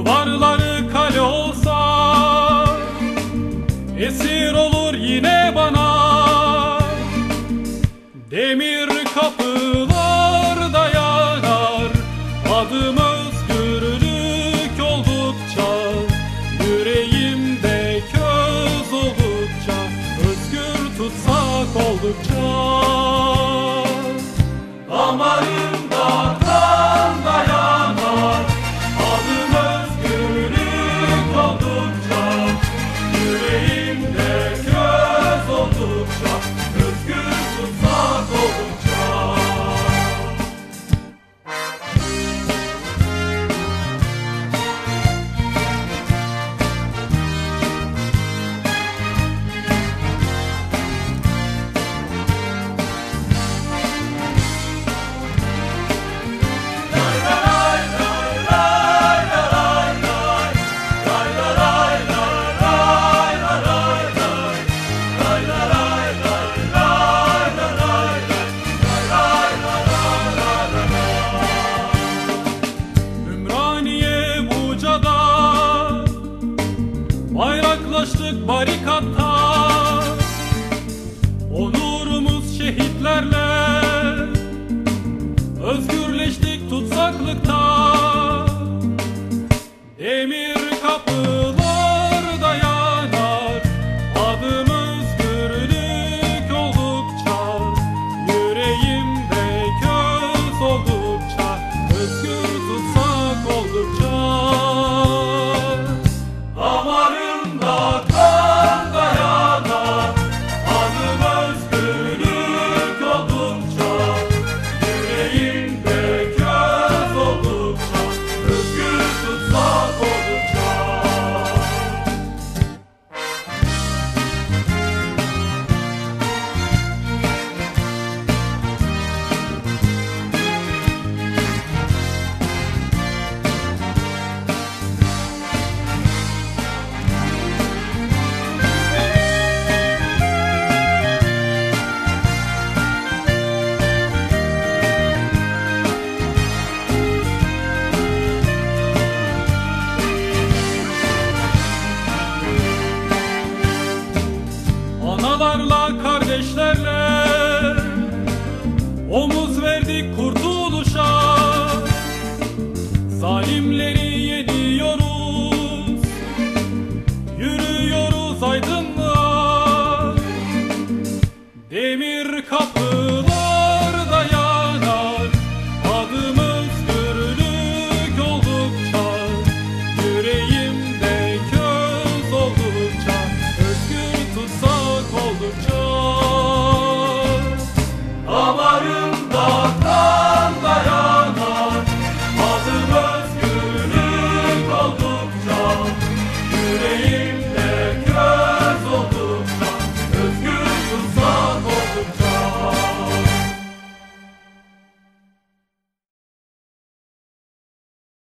Duvarları kale olsa Esir olur yine bana. Demir kapılar dayanar Adım özgürlük oldukça Yüreğimde köz oldukça Özgür tutsak oldukça. Damarımda Bayraklaştık barikatta Onurumuz şehitlerle Analarla kardeşlerle. Omuz verdik kurtuluşa. Zalimleri